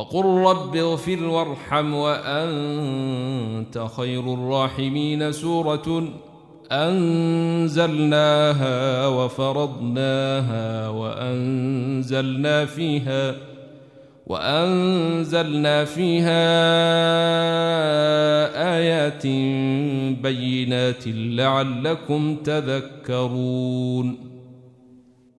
وقل رب اغفر وارحم وأنت خير الراحمين سورة أنزلناها وفرضناها وأنزلنا فيها وأنزلنا فيها آيات بينات لعلكم تذكرون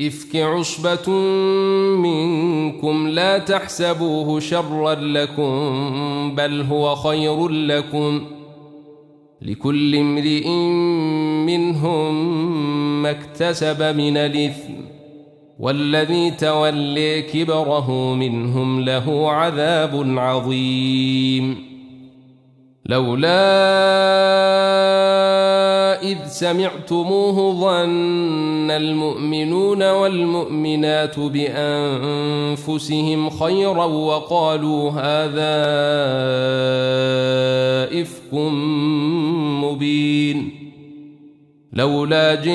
إفك عصبة منكم لا تحسبوه شرا لكم بل هو خير لكم. لكل امرئ منهم ما اكتسب من الإثم والذي تولي كبره منهم له عذاب عظيم. لولا إذ سمعتموه ظن المؤمنون والمؤمنات بأنفسهم خيرا وقالوا هذا إفك مبين. لولا جيءوا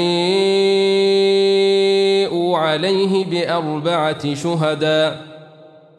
عليه بأربعة شهداء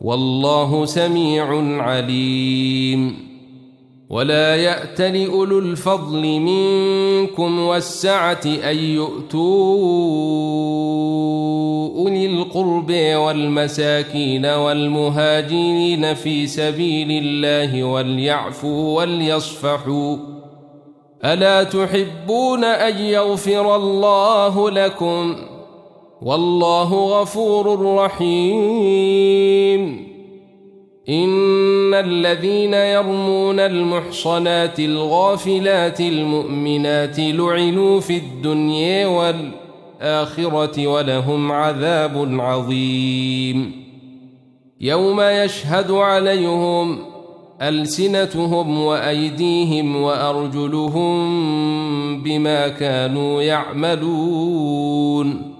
والله سميع عليم. ولا يأت لأولو الفضل منكم والسعة أن يؤتوا أولي القرب والمساكين والمهاجرين في سبيل الله وليعفوا وليصفحوا. ألا تحبون أن يغفر الله لكم؟ والله غفور رحيم. إن الذين يرمون المحصنات الغافلات المؤمنات لعنوا في الدنيا والآخرة ولهم عذاب عظيم. يوم يشهد عليهم ألسنتهم وأيديهم وأرجلهم بما كانوا يعملون.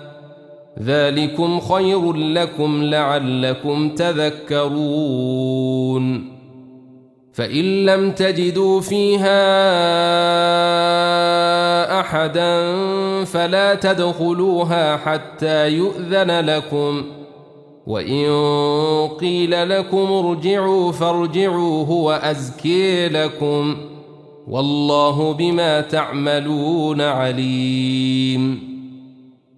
ذلكم خير لكم لعلكم تذكرون. فإن لم تجدوا فيها أحدا فلا تدخلوها حتى يؤذن لكم. وإن قيل لكم ارجعوا فارجعوا هو أزكي لكم. والله بما تعملون عليم.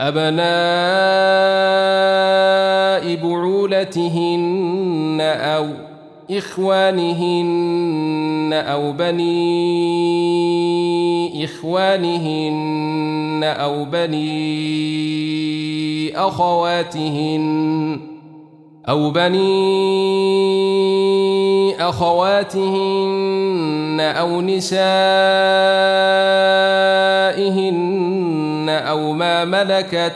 أبناء بعولتهن أو إخوانهن أو بني إخوانهن أو بني أخواتهن أو بني أخواتهن أو نسائهن أو ما ملكت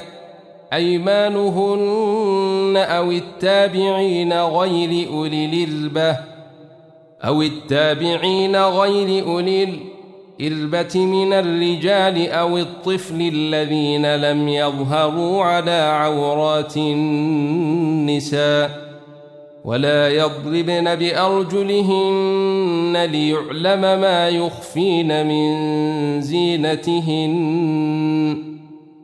أيمانهن أو التابعين غير أولي الإربة أو التابعين غير أولي الإربة من الرجال أو الطفل الذين لم يظهروا على عورات النساء ولا يضربن بأرجلهن ليعلم ما يخفين من زينتهن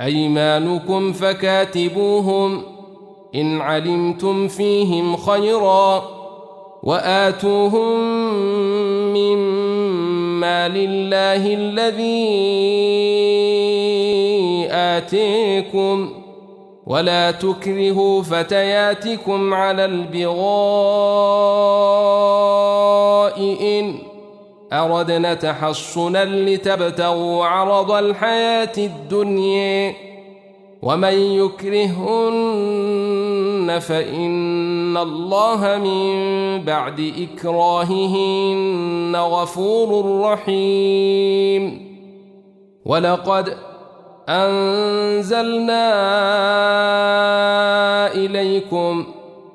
أيمانكم فكاتبوهم إن علمتم فيهم خيرا وآتوهم مما لله الذي آتيكم ولا تكرهوا فتياتكم على البغاء أردنا تحصنا لتبتغوا عرض الحياة الدنيا. ومن يكرهن فإن الله من بعد إكراههن غفور رحيم. ولقد أنزلنا إليكم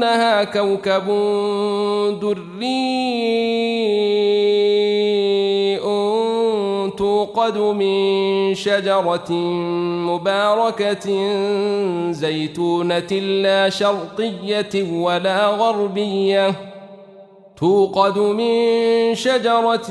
كأنها كوكب دري توقد من شجرة مباركة زيتونة لا شرقية ولا غربية توقد من شجرة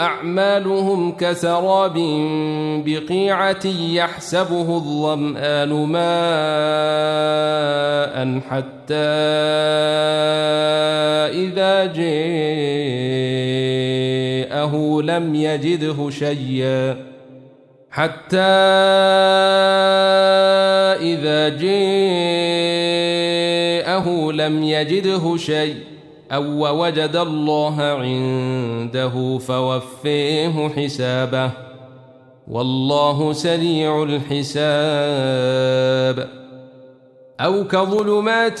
أعمالهم كسراب بقيعة يحسبه الظمآن ماء حتى إذا جاءه لم يجده شيئا حتى إذا جاءه لم يجده شيئا أو وجد الله عنده فوفيه حسابه. والله سريع الحساب. أو كظلمات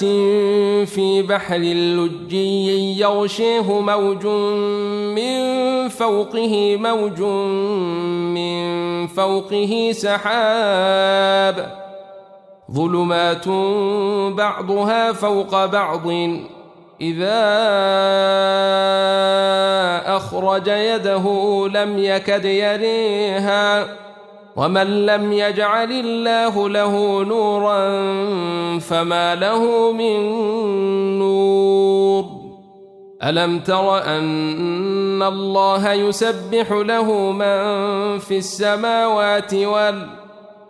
في بحر لجي يغشيه موج من فوقه موج من فوقه سحاب. ظلمات بعضها فوق بعض. إذا أخرج يده لم يكد يريها ومن لم يجعل الله له نورا فما له من نور. ألم تر أن الله يسبح له من في السماوات والأرض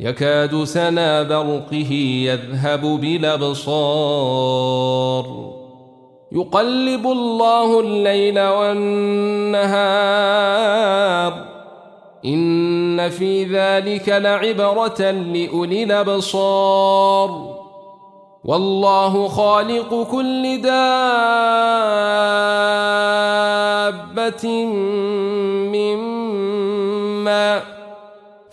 يكاد سنا برقه يذهب بالأبصار. يقلب الله الليل والنهار. إن في ذلك لعبرة لأولي الأبصار. والله خالق كل دابة من ماء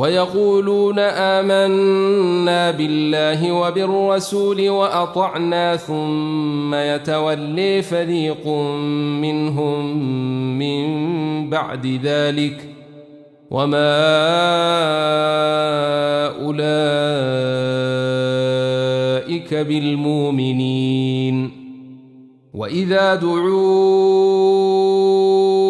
ويقولون آمنا بالله وبالرسول وأطعنا ثم يتولي فريق منهم من بعد ذلك وما أولئك بالمؤمنين وإذا دعوا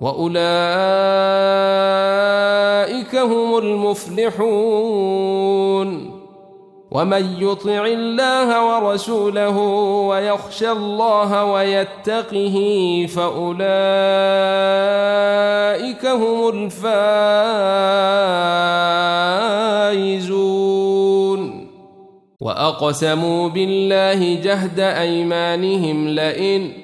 وأولئك هم المفلحون. ومن يطع الله ورسوله ويخشى الله ويتقه فأولئك هم الفائزون. وأقسموا بالله جهد أيمانهم لئن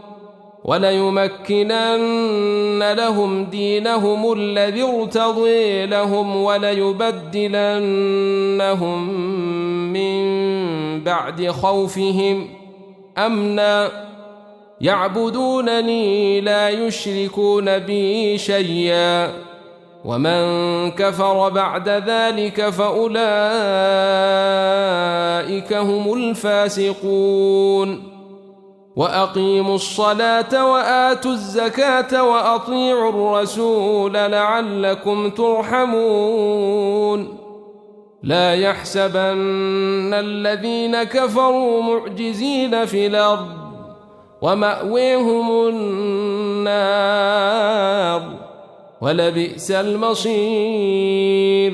وليمكنن لهم دينهم الذي ارتضي لهم وليبدلنهم من بعد خوفهم. امنا يعبدونني لا يشركون بي شيئا. ومن كفر بعد ذلك فأولئك هم الفاسقون. وأقيموا الصلاة وآتوا الزكاة وأطيعوا الرسول لعلكم ترحمون. لا يحسبن الذين كفروا معجزين في الأرض ومأويهم النار ولبئس المصير.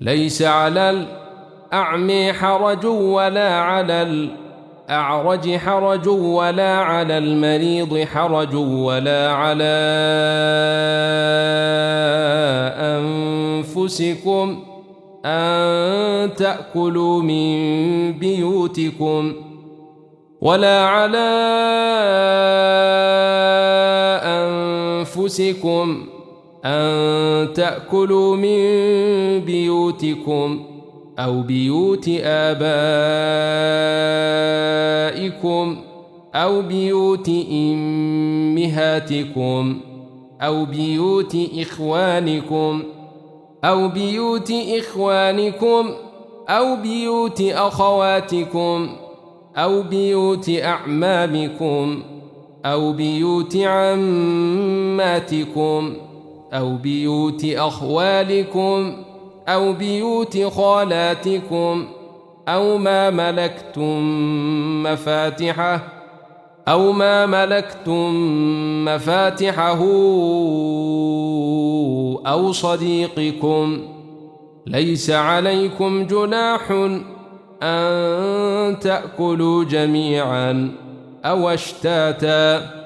ليس على الأعمي حرج ولا على الأعرج حرج ولا على المريض حرج ولا على أنفسكم أن تأكلوا من بيوتكم ولا على أنفسكم أن تأكلوا من بيوتكم أو بيوت آبائكم أو بيوت إمهاتكم أو بيوت إخوانكم أو بيوت إخوانكم أو بيوت أخواتكم أو بيوت أعمامكم أو بيوت عماتكم أو بيوت أخوالكم أو بيوت خالاتكم أو ما ملكتم مفاتحه أو ما ملكتم مفاتحه أو صديقكم ليس عليكم جناح أن تأكلوا جميعا أو أشتاتا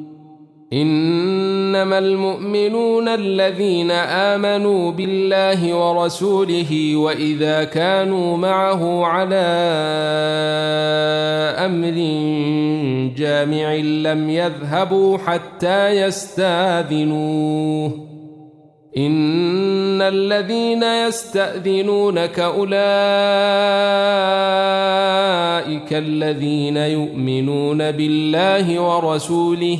إنما المؤمنون الذين آمنوا بالله ورسوله وإذا كانوا معه على أمر جامع لم يذهبوا حتى يستاذنوه. إن الذين يستأذنونك أولئك الذين يؤمنون بالله ورسوله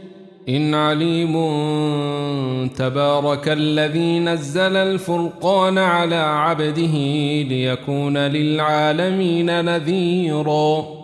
إن عليم تبارك الذي نزل الفرقان على عبده ليكون للعالمين نذيراً.